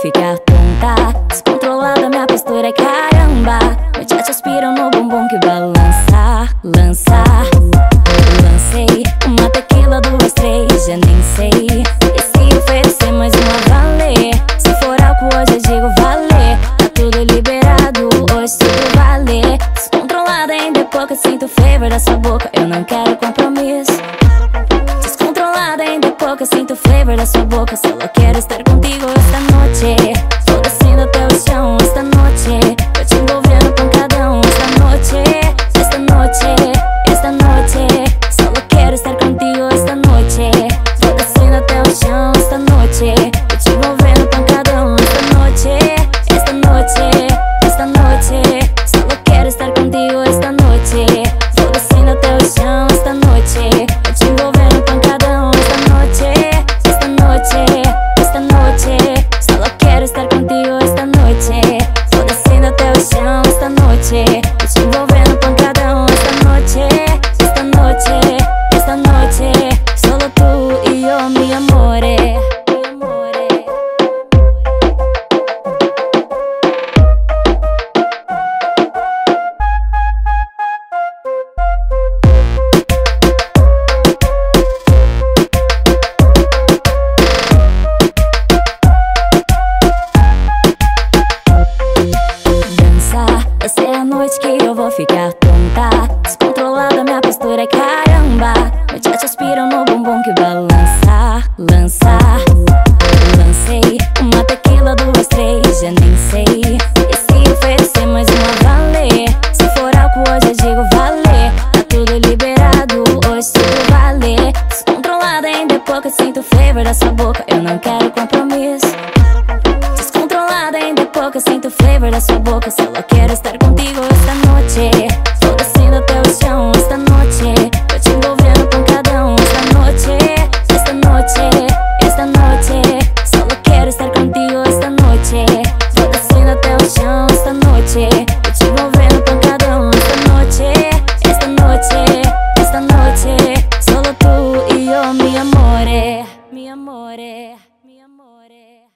ficar tonta. Descontrolada, minha postura é caramba. Noite te aspiram no bumbum que balança Lança. Lancei uma tequila, duas, três, já nem sei. E se oferecer mais uma valer. Se for álcool hoje eu digo valer. Tá tudo liberado, hoje tudo valer Descontrolada, ainda é pouco, sinto o flavor da sua boca Sinto o flavor da sua boca. Só quero estar contigo esta noite. Tô descendo até o chão esta noite. Tô te envolvendo pancadão esta noite. Esta noite, esta noite. Só quero estar contigo esta noite. Tô descendo até o chão esta noite noite que eu vou ficar tonta. Descontrolada, minha postura é caramba. Noite te aspiram no bumbum que balança Lança. Lancei uma tequila, duas, três, já nem sei. E se oferecer mais uma valer Se for álcool hoje eu digo valer Tá tudo liberado, hoje tudo valer Descontrolada, ainda é pouco, sinto o flavor da sua boca. Eu não boca, sinto o flavor da sua boca. Só quero estar contigo esta noite Vou descendo até o chão esta noite. Tô te envolvendo com cada um esta noite Esta noite, esta noite. Só quero estar contigo esta noite Vou descendo até o chão esta noite. Tô te envolvendo com cada um esta noite Esta noite, esta noite. Solo tu e eu, mi amore Mi amore, mi amore.